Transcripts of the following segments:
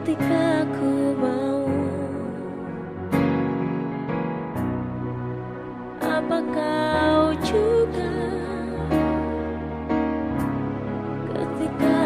ketika ku mau. Apa kau juga? Ketika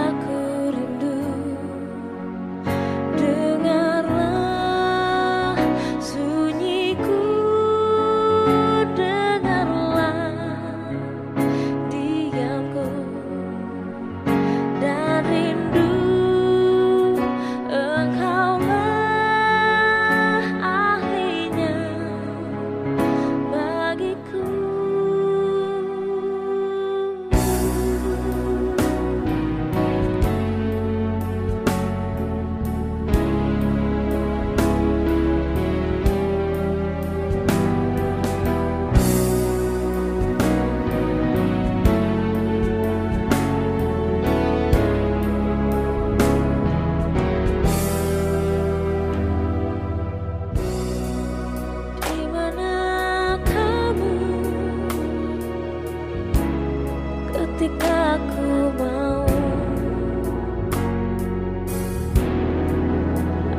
ketika aku mau.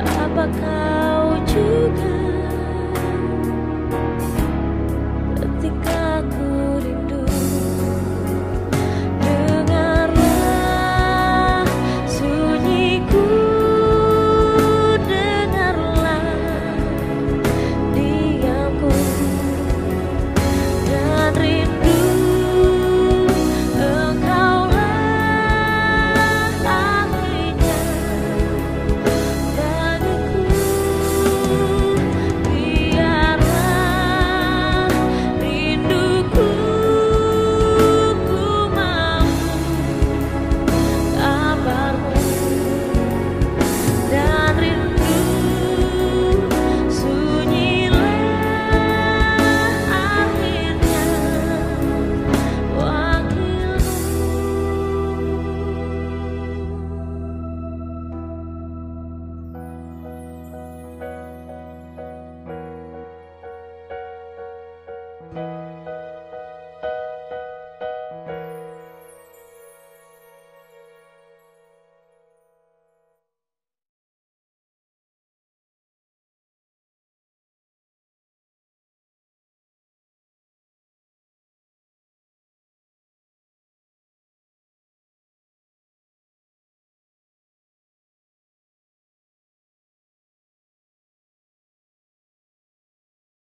Apa kau juga